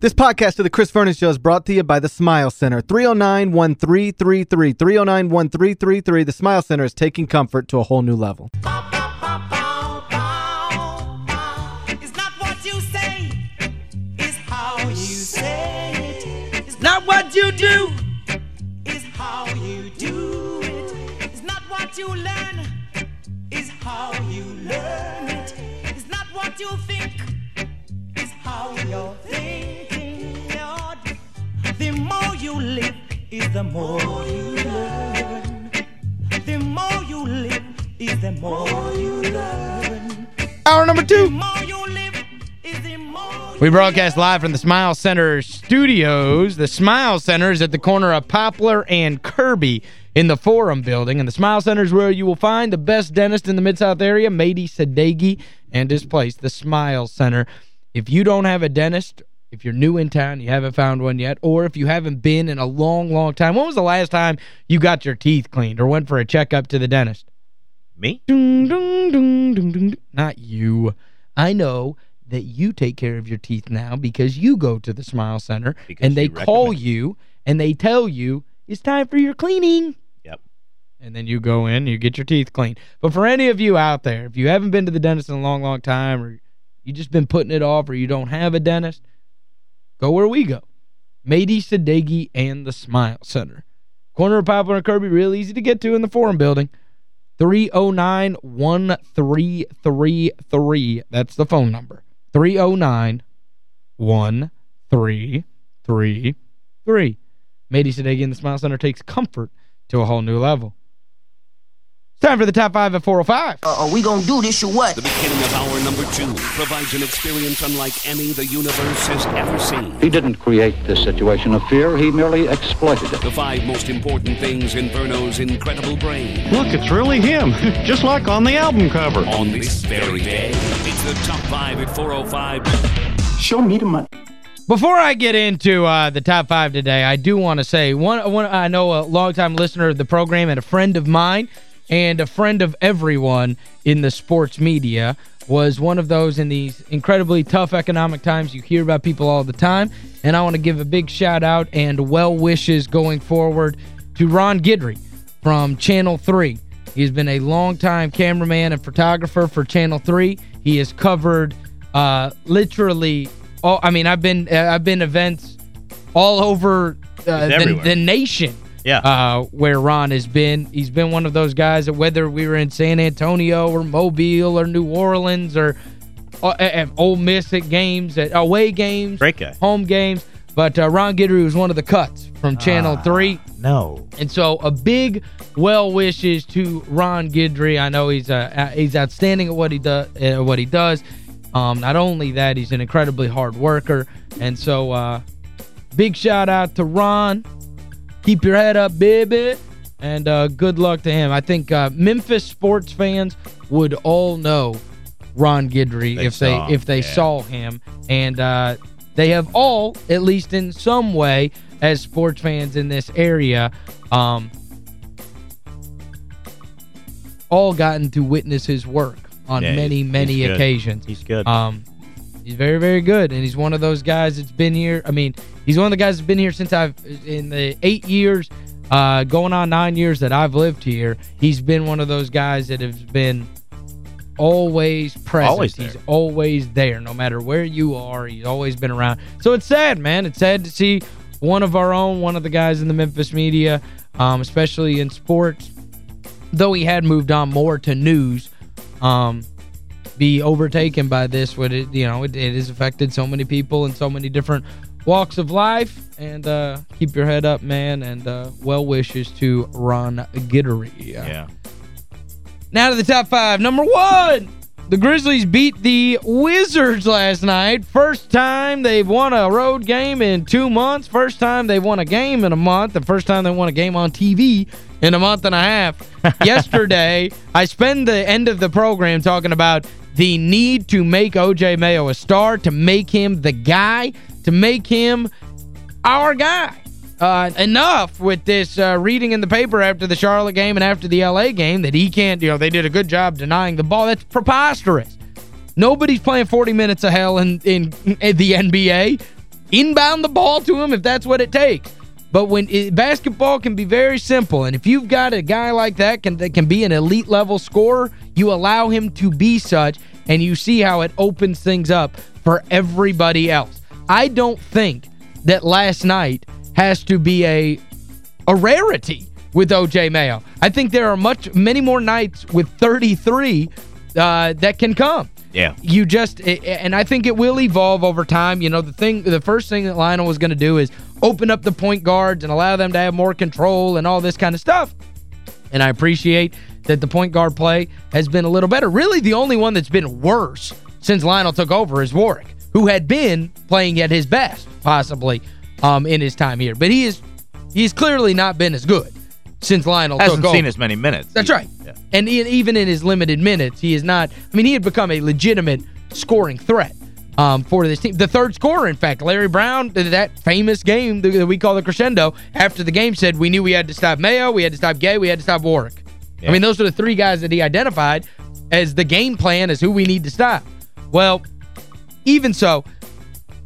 This podcast of the Chris Vernon Show is brought to you by the Smile Center. 309-1333. 309-1333. The Smile Center is taking comfort to a whole new level. It's not what you say, it's how you say it. It's Not what you do. It's how you do it. It's not what you learn, how you learn it. It's not what you think, it's how you're thinking. Is the more you learn. The more you live, is the more you learn. Hour number The two. more you live, is the more We broadcast live from the Smile Center studios. The Smile Center is at the corner of Poplar and Kirby in the Forum building. And the Smile Center is where you will find the best dentist in the Mid-South area, Mady Sadeghi, and his place, the Smile Center. If you don't have a dentist, if you're new in town, you haven't found one yet, or if you haven't been in a long, long time, when was the last time you got your teeth cleaned or went for a checkup to the dentist? Me? Ding, ding, ding. Not you. I know that you take care of your teeth now because you go to the Smile Center Because and they call you and they tell you it's time for your cleaning. Yep. And then you go in, you get your teeth cleaned. But for any of you out there, if you haven't been to the dentist in a long, long time or you just been putting it off or you don't have a dentist, go where we go. Mady Sadeghi and the Smile Center. Corner of Poplar and Kirby, real easy to get to in the Forum building. 309-1333. That's the phone number. 309-1333. Mady Sadeghi and the Smile Center takes comfort to a whole new level. It's time for the top five at 405. Uh, are we gonna do this or what? The beginning of hour number two provides an experience unlike any the universe has ever seen. He didn't create this situation of fear, he merely exploited it. The five most important things in Verno's incredible brain. Look, it's really him, just like on the album cover. On this very day, it's the top five at 405. Show me the money. Before I get into uh, the top five today, I do want to say, one, one I know a longtime listener of the program and a friend of mine and a friend of everyone in the sports media was one of those in these incredibly tough economic times. You hear about people all the time. And I want to give a big shout out and well wishes going forward to Ron Guidry from Channel 3. He's been a longtime cameraman and photographer for Channel 3. He has covered uh, literally all I mean I've been uh, I've been events all over uh, the, the nation Yeah. uh, where Ron has been. He's been one of those guys that whether we were in San Antonio or Mobile or New Orleans or uh, at Ole Miss at games, at away games, Great guy. home games. But uh, Ron Guidry was one of the cuts from Channel Ah. 3. No. And so a big well wishes to Ron Guidry. I know he's uh, he's outstanding at what he does uh, what he does. Um, not only that, he's an incredibly hard worker. And so uh, big shout out to Ron. Keep your head up, baby. And uh, good luck to him. I think uh, Memphis sports fans would all know Ron Guidry They if they saw him, if they yeah. saw him. And uh, they have all, at least in some way, as sports fans in this area, um, all gotten to witness his work on Yeah, many, many he's good. occasions. He's good. Um, he's very, very good, and he's one of those guys that's been here. I mean, he's one of the guys that's been here since I've, in the eight years, uh, going on nine years that I've lived here, he's been one of those guys that has been always present. Always. He's always there, no matter where you are. He's always been around. So it's sad, man. It's sad to see one of our own, one of the guys in the Memphis media, um, especially in sports, though he had moved on more to news, um, be overtaken by this. What it, you know, it, it has affected so many people in so many different walks of life. And uh, keep your head up, man. And uh, well wishes to Ron Guidry. yeah. Now to the top five. Number one, the Grizzlies beat the Wizards last night. First time they've won a road game in two months. First time they've won a game in a month. The first time they won a game on TV in a month and a half. Yesterday, I spend the end of the program talking about the need to make O.J. Mayo a star, to make him the guy, to make him our guy. Uh, enough with this uh, reading in the paper after the Charlotte game and after the L.A. game that he can't, you know, they did a good job denying the ball. That's preposterous. Nobody's playing 40 minutes of hell in, in, in the NBA. inbound the ball to him if that's what it takes. But when it, basketball can be very simple, and if you've got a guy like that can, that can be an elite level scorer, you allow him to be such, and you see how it opens things up for everybody else. I don't think that last night has to be a a rarity with O.J. Mayo. I think there are much many more nights with 33 uh, that can come. Yeah. You just and I think it will evolve over time. You know, the thing the first thing that Lionel was going to do is open up the point guards and allow them to have more control and all this kind of stuff. And I appreciate that the point guard play has been a little better. Really, the only one that's been worse since Lionel took over is Warrick, who had been playing at his best, possibly, um, in his time here. But he is he's clearly not been as good since Lionel Hasn't seen as many minutes. That's right. Yeah. And e- even in his limited minutes, he is not I mean, he had become a legitimate scoring threat um, for this team. The third scorer, in fact, Larry Brown, that famous game that we call the crescendo, after the game said we knew we had to stop Mayo, we had to stop Gay, we had to stop Warrick. I mean, those are the three guys that he identified as the game plan as who we need to stop. Well, even so,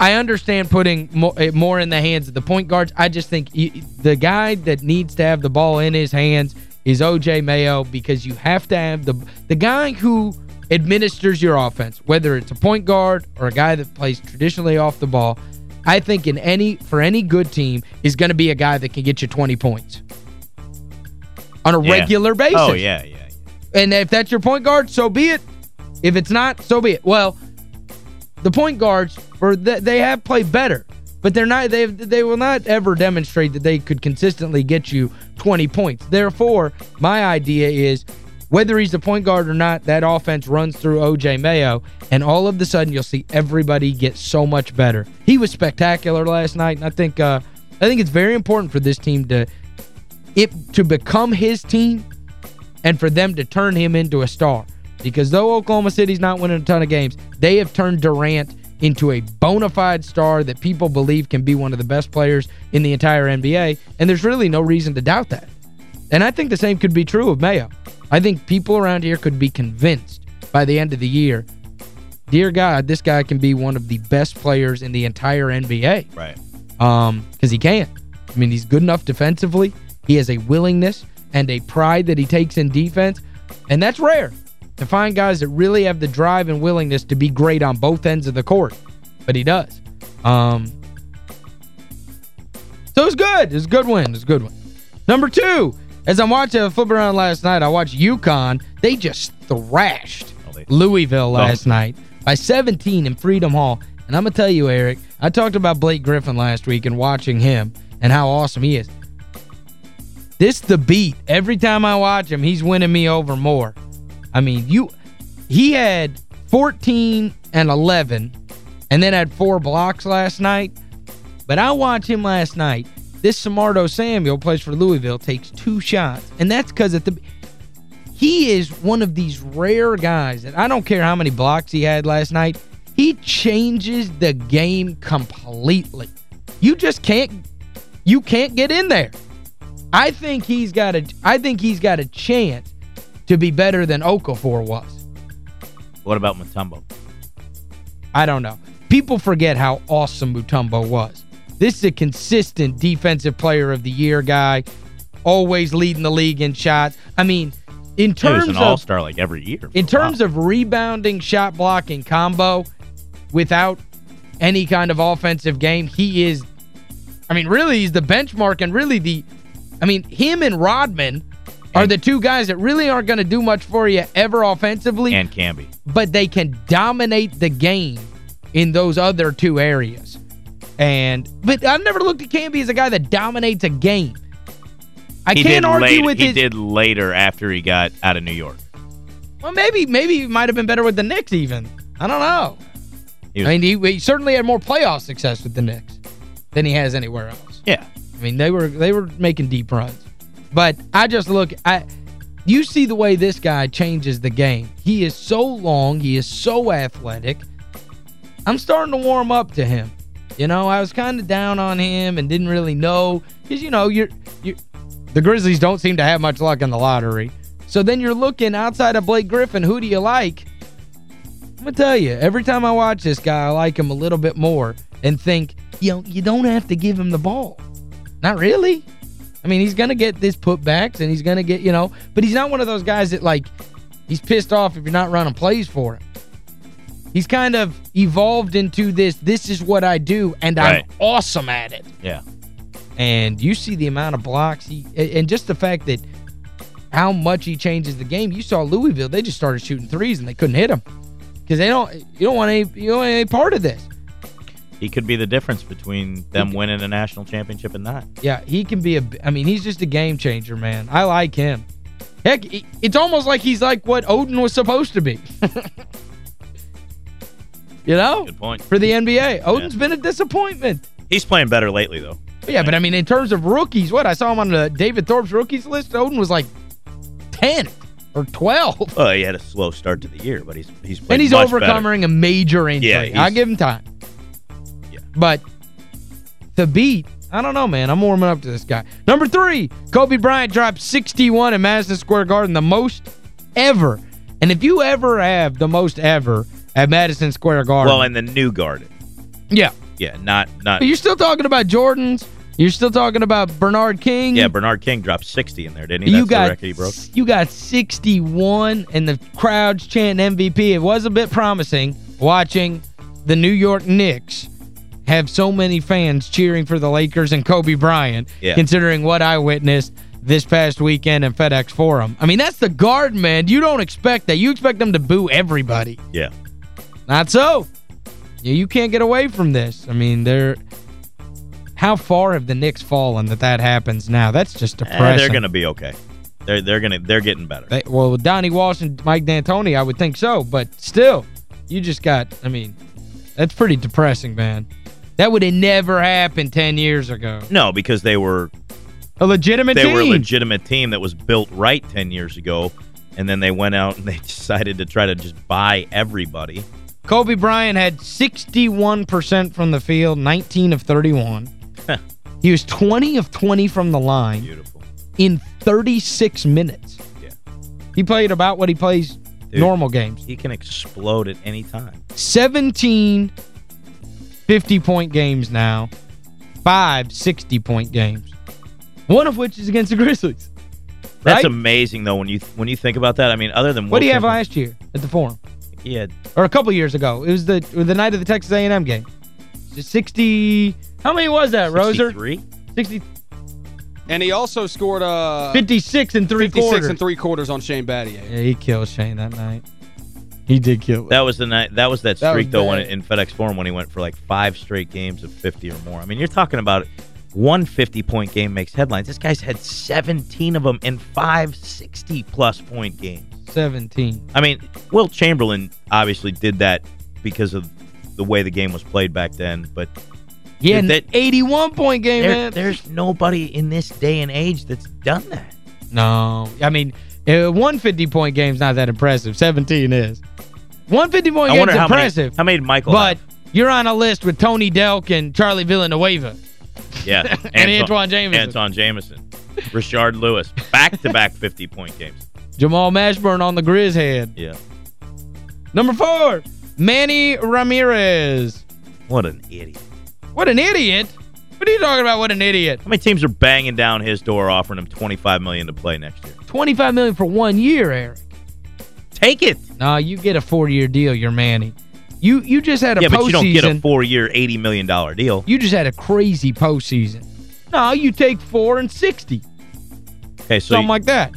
I understand putting more, eh, more in the hands of the point guards. I just think the guy that needs to have the ball in his hands is O.J. Mayo because you have to have the the guy who administers your offense, whether it's a point guard or a guy that plays traditionally off the ball, I think in any for any good team is going to be a guy that can get you 20 points on a Yeah. regular basis. Oh, yeah, yeah. yeah. And if that's your point guard, so be it. If it's not, so be it. Well, the point guards, th they have played better, but they're not they they will not ever demonstrate that they could consistently get you 20 points. Therefore, my idea is whether he's the point guard or not, that offense runs through O.J. Mayo, and all of the sudden you'll see everybody get so much better. He was spectacular last night, and I think uh, I think it's very important for this team to it to become his team and for them to turn him into a star. Because though Oklahoma City's not winning a ton of games, they have turned Durant into a bona fide star that people believe can be one of the best players in the entire NBA, and there's really no reason to doubt that. And I think the same could be true of Mayo. I think people around here could be convinced by the end of the year, dear God, this guy can be one of the best players in the entire NBA Right. um because he can. I mean, he's good enough defensively. He has a willingness and a pride that he takes in defense, and that's rare to find guys that really have the drive and willingness to be great on both ends of the court. But he does. Um So it was good. It was a good win. It was a good win. Number two, as I'm watching flip around last night, I watched UConn. They just thrashed Oh, Louisville last night by 17 in Freedom Hall. And I'm going to tell you, Eric, I talked about Blake Griffin last week and watching him and how awesome he is. This Thabeet. Every time I watch him, he's winning me over more. I mean, you he had 14 and 11 and then had four blocks last night. But I watched him last night. This Samardo Samuel plays for Louisville, takes two shots. And that's because at the he is one of these rare guys, and I don't care how many blocks he had last night, he changes the game completely. You just can't you can't get in there. I think he's got a I think he's got a chance to be better than Okafor was. What about Mutombo? I don't know. People forget how awesome Mutombo was. This is a consistent defensive player of the year guy, always leading the league in shots. I mean, in terms an of all-star like every year. in terms of rebounding, shot blocking combo without any kind of offensive game, he is I mean, really he's the benchmark and really the I mean, him and Rodman are the two guys that really aren't going to do much for you ever offensively and Camby. but they can dominate the game in those other two areas. And but I've never looked at Camby as a guy that dominates a game. I he can't argue later, with he his did later after he got out of New York. Well, maybe maybe he might have been better with the Knicks even. I don't know. He was- I mean, he, he certainly had more playoff success with the Knicks than he has anywhere else. Yeah. I mean, they were they were making deep runs. But I just look I you see the way this guy changes the game. He is so long, he is so athletic. I'm starting to warm up to him. You know, I was kind of down on him and didn't really know cuz you know, you're you the Grizzlies don't seem to have much luck in the lottery. So then you're looking outside of Blake Griffin, who do you like? I'm going to tell you, every time I watch this guy, I like him a little bit more and think you know, you don't have to give him the ball. Not really. I mean, he's going to get this putbacks and he's going to get, you know, but he's not one of those guys that, like, he's pissed off if you're not running plays for him. He's kind of evolved into this, this is what I do, and Right. I'm awesome at it. Yeah. And you see the amount of blocks, he and just the fact that how much he changes the game. You saw Louisville, they just started shooting threes and they couldn't hit them. Because they don't, you don't want any, you don't want any part of this. He could be the difference between them winning a national championship and not. Yeah, he can be a I mean, he's just a game changer, man. I like him. Heck, it's almost like he's like what Oden was supposed to be. you know? Good point. For the NBA. Oden's been a disappointment. He's playing better lately, though. Yeah, but I mean, in terms of rookies, what? I saw him on the David Thorpe's rookies list. Oden was like 10 or 12. Well, he had a slow start to the year, but he's he's And he's overcoming a major injury. Yeah, I give him time. But Thabeet, I don't know, man. I'm warming up to this guy. Number three, Kobe Bryant dropped 61 in Madison Square Garden, the most ever. And if you ever have the most ever at Madison Square Garden. Well, in the new garden. yeah. Yeah, not not But you're still talking about Jordans. You're still talking about Bernard King. Yeah, Bernard King dropped 60 in there, didn't he? you That's got the record he broke. You got 61 and the crowd's chanting MVP. It was a bit promising watching the New York Knicks have so many fans cheering for the Lakers and Kobe Bryant, Yeah. considering what I witnessed this past weekend in FedEx Forum. I mean, that's the guard, man. You don't expect that. You expect them to boo everybody. Yeah. Not so. Yeah, you can't get away from this. I mean, they're... How far have the Knicks fallen that that happens now? That's just Eh, depressing. they're going to be okay. They're they're going to they're getting better. They, well, with Donnie Walsh and Mike D'Antoni, I would think so. But still, you just got, I mean, that's pretty depressing, man. That would have never happened 10 years ago. No, because they were A legitimate they team. were a legitimate team that was built right 10 years ago and then they went out and they decided to try to just buy everybody. Kobe Bryant had 61% from the field, 19 of 31. he was 20 of 20 from the line Beautiful. in 36 minutes. Yeah. He played about what he plays Dude. normal games. He can explode at any time. 17 50-point games now, five 60-point games, one of which is against the Grizzlies. That's Right? amazing though when you when you think about that. I mean, other than What do you have last year at the Forum? Chamberlain, He had Or a couple years ago. It was the the night of the Texas A&M game. 60 How many was that, Roser? 63? 60 And he also scored uh, 56 and three 56 quarters. and three quarters on Shane Battier. Yeah, he killed Shane that night. He did kill That was the night that was that That streak was though when in FedEx Forum when he went for like five straight games of 50 or more. I mean, you're talking about one 50-point game makes headlines. This guy's had 17 of them in five 60-plus point games. 17. I mean, Wilt Chamberlain obviously did that because of the way the game was played back then, but Yeah, that- 81-point game, there, man. there's nobody in this day and age that's done that. No. I mean, uh, one 50-point game's not that impressive. 17 is. One 50-point I game's how impressive. many how many Michael but have? you're on a list with Tony Delk and Charlie Villanueva. yeah, and Antawn Jamison. Antawn Jamison. Rashard Lewis, back-to-back 50-point games. Jamal Mashburn on the Grizz head. Yeah. Number four, Manny Ramirez. What an idiot. What an idiot. What are you talking about, what an idiot? How many teams are banging down his door offering him 25 million to play next year? 25 million for one year, Eric. Take it. No, you get a four-year deal, you're Manny. You you just had a yeah, postseason. but you don't get a four-year, $80 million deal. You just had a crazy postseason. No, you take four and 60. Okay, so something you- like that.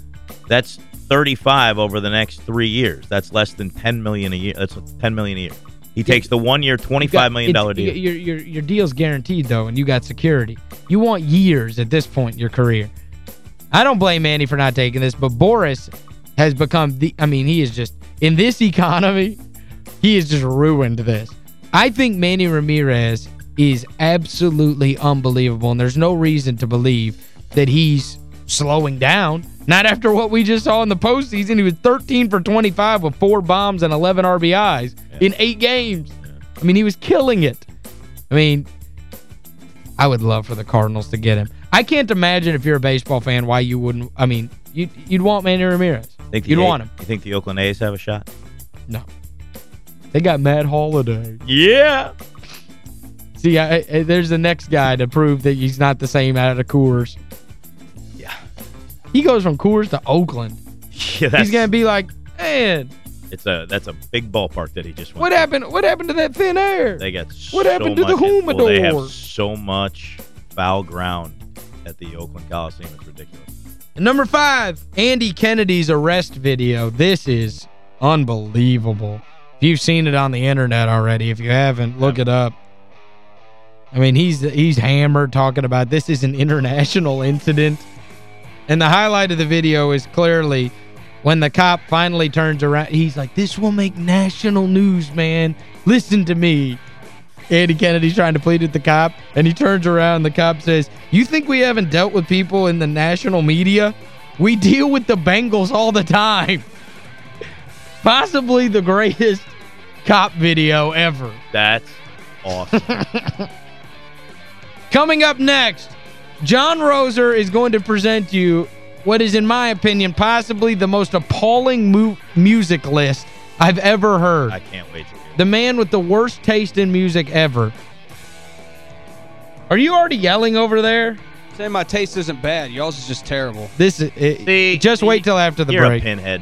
that's 35 over the next three years. That's less than 10 million a year. That's 10 million a year. He takes the one-year, $25 million deal. Your, your, your deal's guaranteed, though, and you got security. You want years at this point in your career. I don't blame Manny for not taking this, but Boris has become the... I mean, he is just... In this economy, he has just ruined this. I think Manny Ramirez is absolutely unbelievable, and there's no reason to believe that he's slowing down. Not after what we just saw in the postseason. He was 13 for 25 with four bombs and 11 RBIs in eight games. I mean, he was killing it. I mean, I would love for the Cardinals to get him. I can't imagine if you're a baseball fan why you wouldn't. I mean, you'd, you'd want Manny Ramirez. Think You'd A- want him. You think the Oakland A's have a shot? No. They got Matt Holliday. Yeah. See, See, I, I, there's the next guy to prove that he's not the same out of the Coors. He goes from Coors to Oakland. Yeah, that's, He's going to be like, man, it's a that's a big ballpark that he just went what happened What happened to that thin air? They got What so happened to the much- well, they have so much foul ground at the Oakland Coliseum. It's ridiculous. Number five, Andy Kennedy's arrest video. This is unbelievable. If you've seen it on the internet already, if you haven't, look it up. I mean, he's he's hammered talking about this is an international incident. And the highlight of the video is clearly when the cop finally turns around, he's like, this will make national news, man. Listen to me. Andy Kennedy's trying to plead with the cop, and he turns around, the cop says, you think we haven't dealt with people in the national media? We deal with the Bengals all the time. Possibly the greatest cop video ever. That's awesome. Coming up next, John Roser is going to present you what is, in my opinion, possibly the most appalling mu music list I've ever heard. I can't wait to hear The man with the worst taste in music ever. Are you already yelling over there? Say my taste isn't bad. Y'all's is just terrible. This is it, See, just wait till after the You're break. a pinhead.